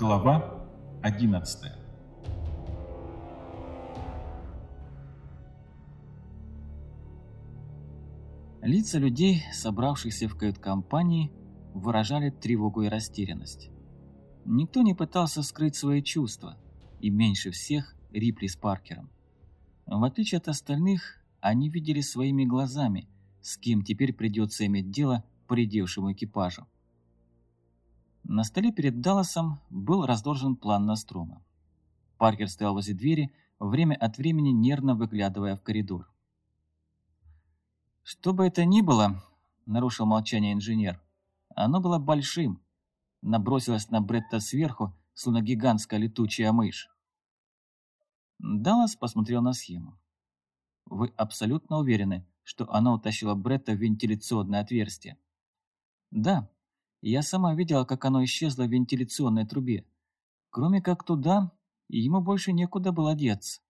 Глава 11 Лица людей, собравшихся в кают-компании, выражали тревогу и растерянность. Никто не пытался скрыть свои чувства, и меньше всех Рипли с Паркером. В отличие от остальных, они видели своими глазами, с кем теперь придется иметь дело поредевшему экипажу. На столе перед Далласом был разложен план Настрома. Паркер стоял возле двери, время от времени нервно выглядывая в коридор. «Что бы это ни было», — нарушил молчание инженер, — «оно было большим, набросилось на Бретта сверху, словно гигантская летучая мышь». Даллас посмотрел на схему. «Вы абсолютно уверены, что она утащила Бретта в вентиляционное отверстие?» «Да», я сама видела, как оно исчезло в вентиляционной трубе. Кроме как туда, ему больше некуда было деться.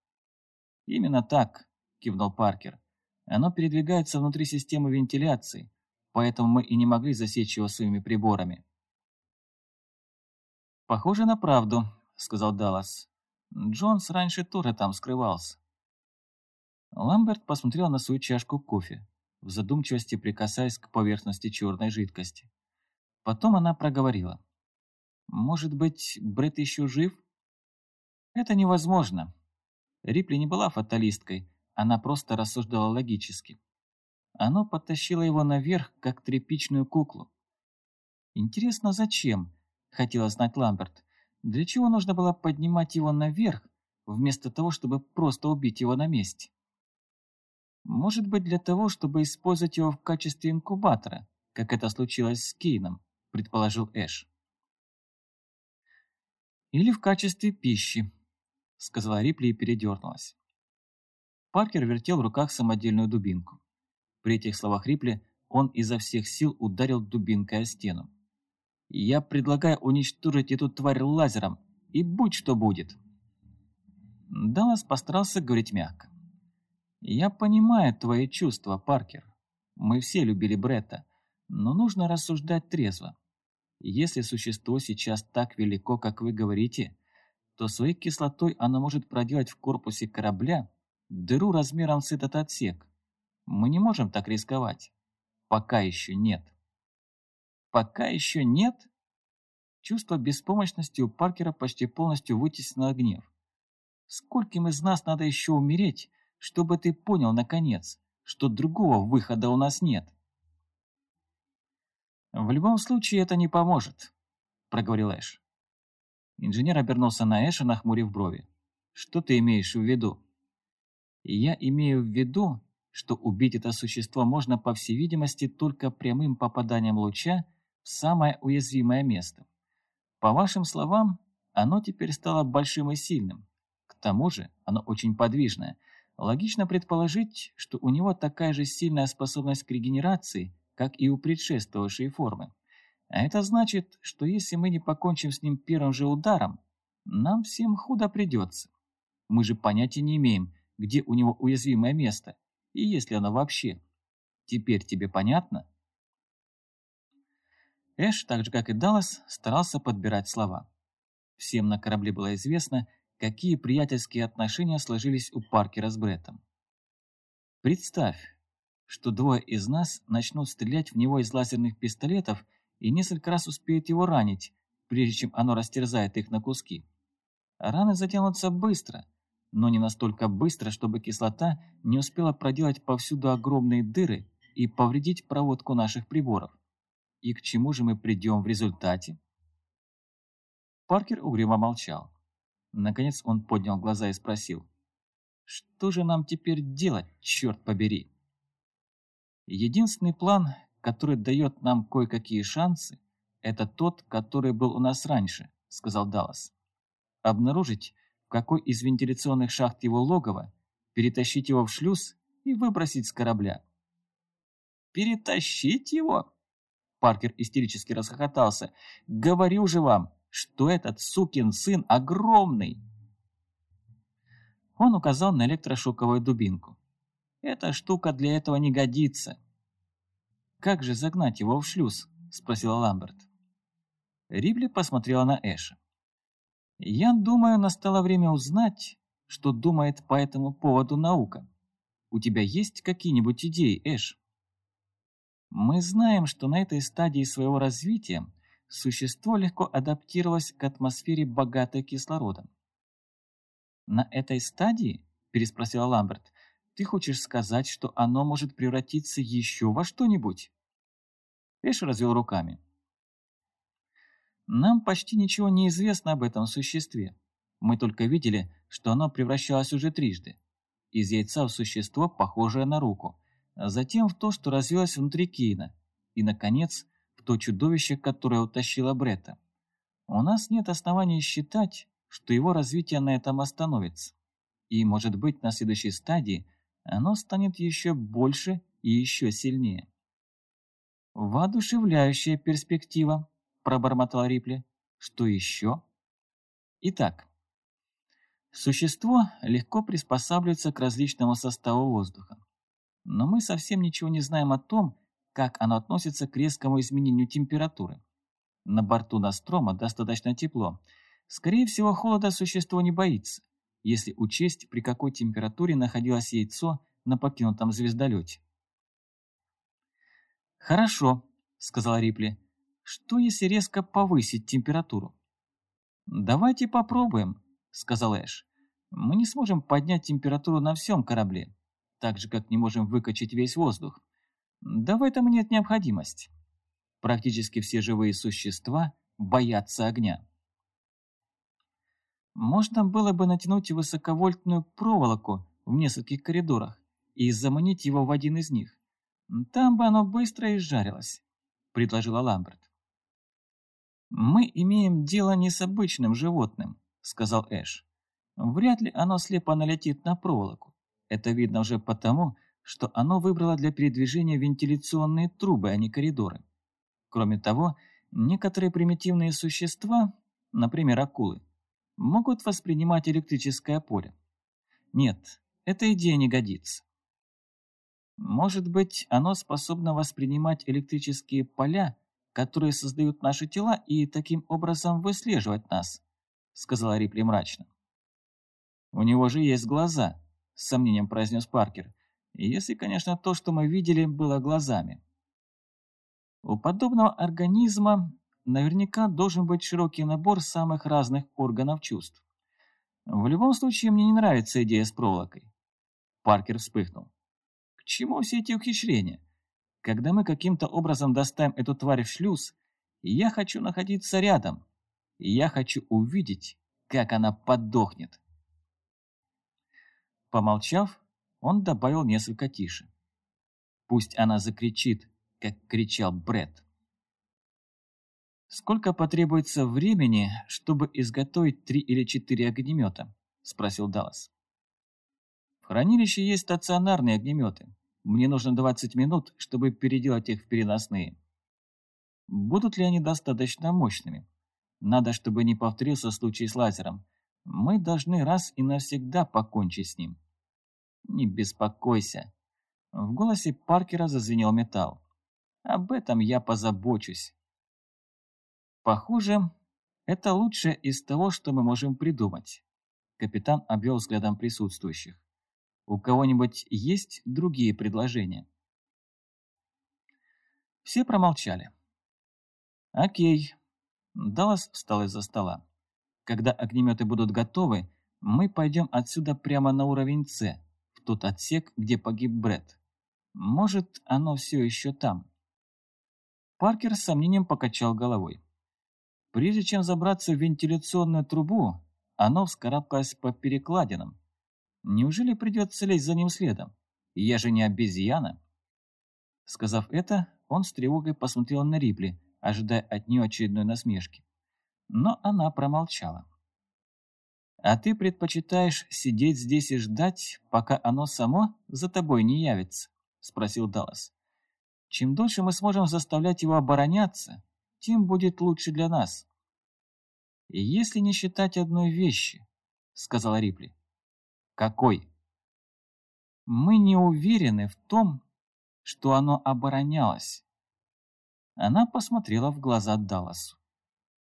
«Именно так», – кивнул Паркер. «Оно передвигается внутри системы вентиляции, поэтому мы и не могли засечь его своими приборами». «Похоже на правду», – сказал Даллас. «Джонс раньше тоже там скрывался». Ламберт посмотрел на свою чашку кофе, в задумчивости прикасаясь к поверхности черной жидкости. Потом она проговорила. «Может быть, Брэд еще жив?» «Это невозможно». Рипли не была фаталисткой, она просто рассуждала логически. Оно подтащило его наверх, как тряпичную куклу. «Интересно, зачем?» – хотела знать Ламберт. «Для чего нужно было поднимать его наверх, вместо того, чтобы просто убить его на месте?» «Может быть, для того, чтобы использовать его в качестве инкубатора, как это случилось с Кейном?» – предположил Эш. «Или в качестве пищи», – сказала Рипли и передернулась. Паркер вертел в руках самодельную дубинку. При этих словах Рипли он изо всех сил ударил дубинкой о стену. «Я предлагаю уничтожить эту тварь лазером, и будь что будет!» Даллас постарался говорить мягко. «Я понимаю твои чувства, Паркер. Мы все любили Бретта, но нужно рассуждать трезво. Если существо сейчас так велико, как вы говорите, то своей кислотой оно может проделать в корпусе корабля дыру размером с этот отсек. Мы не можем так рисковать. Пока еще нет. Пока еще нет? Чувство беспомощности у Паркера почти полностью вытеснило гнев. Скольким из нас надо еще умереть, чтобы ты понял, наконец, что другого выхода у нас нет? «В любом случае это не поможет», — проговорил Эш. Инженер обернулся на Эша, нахмурив брови. «Что ты имеешь в виду?» «Я имею в виду, что убить это существо можно, по всей видимости, только прямым попаданием луча в самое уязвимое место. По вашим словам, оно теперь стало большим и сильным. К тому же оно очень подвижное. Логично предположить, что у него такая же сильная способность к регенерации, как и у предшествовавшей формы. А это значит, что если мы не покончим с ним первым же ударом, нам всем худо придется. Мы же понятия не имеем, где у него уязвимое место, и есть ли оно вообще. Теперь тебе понятно? Эш, так же как и Даллас, старался подбирать слова. Всем на корабле было известно, какие приятельские отношения сложились у Паркера с Бреттом. Представь, что двое из нас начнут стрелять в него из лазерных пистолетов и несколько раз успеют его ранить, прежде чем оно растерзает их на куски. Раны затянутся быстро, но не настолько быстро, чтобы кислота не успела проделать повсюду огромные дыры и повредить проводку наших приборов. И к чему же мы придем в результате? Паркер угрюмо молчал. Наконец он поднял глаза и спросил. «Что же нам теперь делать, черт побери?» Единственный план, который дает нам кое-какие шансы, это тот, который был у нас раньше, сказал Даллас. Обнаружить, в какой из вентиляционных шахт его логово, перетащить его в шлюз и выбросить с корабля. «Перетащить его?» Паркер истерически расхохотался. «Говорю же вам, что этот сукин сын огромный!» Он указал на электрошоковую дубинку. Эта штука для этого не годится. «Как же загнать его в шлюз?» – спросила Ламберт. Рибли посмотрела на Эша. Я думаю, настало время узнать, что думает по этому поводу наука. У тебя есть какие-нибудь идеи, Эш? Мы знаем, что на этой стадии своего развития существо легко адаптировалось к атмосфере, богатой кислородом. «На этой стадии?» – переспросила Ламберт. «Ты хочешь сказать, что оно может превратиться еще во что-нибудь?» Эш развел руками. «Нам почти ничего не известно об этом существе. Мы только видели, что оно превращалось уже трижды. Из яйца в существо, похожее на руку, а затем в то, что развилось внутри Кейна, и, наконец, в то чудовище, которое утащило Бретта. У нас нет оснований считать, что его развитие на этом остановится. И, может быть, на следующей стадии оно станет еще больше и еще сильнее. «Воодушевляющая перспектива», – пробормотал Рипли. «Что еще?» Итак, существо легко приспосабливается к различному составу воздуха но мы совсем ничего не знаем о том, как оно относится к резкому изменению температуры. На борту Настрома достаточно тепло. Скорее всего, холода существо не боится, если учесть, при какой температуре находилось яйцо на покинутом звездолете. «Хорошо», — сказал Рипли. «Что, если резко повысить температуру?» «Давайте попробуем», — сказал Эш. «Мы не сможем поднять температуру на всем корабле, так же, как не можем выкачать весь воздух. Да в этом нет необходимости. Практически все живые существа боятся огня. Можно было бы натянуть высоковольтную проволоку в нескольких коридорах и заманить его в один из них. Там бы оно быстро изжарилось, предложила Ламберт. «Мы имеем дело не с обычным животным», — сказал Эш. «Вряд ли оно слепо налетит на проволоку. Это видно уже потому, что оно выбрало для передвижения вентиляционные трубы, а не коридоры. Кроме того, некоторые примитивные существа, например, акулы, могут воспринимать электрическое поле. Нет, эта идея не годится. Может быть, оно способно воспринимать электрические поля, которые создают наши тела, и таким образом выслеживать нас, сказала Рипли мрачно. У него же есть глаза, с сомнением произнес Паркер. Если, конечно, то, что мы видели, было глазами. У подобного организма наверняка должен быть широкий набор самых разных органов чувств. В любом случае, мне не нравится идея с проволокой. Паркер вспыхнул. К чему все эти ухищрения? Когда мы каким-то образом доставим эту тварь в шлюз, я хочу находиться рядом. Я хочу увидеть, как она подохнет. Помолчав, он добавил несколько тише. Пусть она закричит, как кричал Бред. «Сколько потребуется времени, чтобы изготовить три или четыре огнемета?» – спросил Даллас. «В хранилище есть стационарные огнеметы. Мне нужно 20 минут, чтобы переделать их в переносные. Будут ли они достаточно мощными? Надо, чтобы не повторился случай с лазером. Мы должны раз и навсегда покончить с ним. Не беспокойся. В голосе Паркера зазвенел металл. Об этом я позабочусь. Похоже, это лучшее из того, что мы можем придумать. Капитан обвел взглядом присутствующих. У кого-нибудь есть другие предложения? Все промолчали. Окей. Даллас встал из-за стола. Когда огнеметы будут готовы, мы пойдем отсюда прямо на уровень С, в тот отсек, где погиб Бред. Может, оно все еще там. Паркер с сомнением покачал головой. Прежде чем забраться в вентиляционную трубу, оно вскарабкалось по перекладинам. Неужели придется лезть за ним следом? Я же не обезьяна. Сказав это, он с тревогой посмотрел на Рипли, ожидая от нее очередной насмешки но она промолчала. «А ты предпочитаешь сидеть здесь и ждать, пока оно само за тобой не явится?» – спросил Даллас. «Чем дольше мы сможем заставлять его обороняться, тем будет лучше для нас». «Если не считать одной вещи», – сказала Рипли. «Какой?» «Мы не уверены в том, что оно оборонялось». Она посмотрела в глаза Далласу.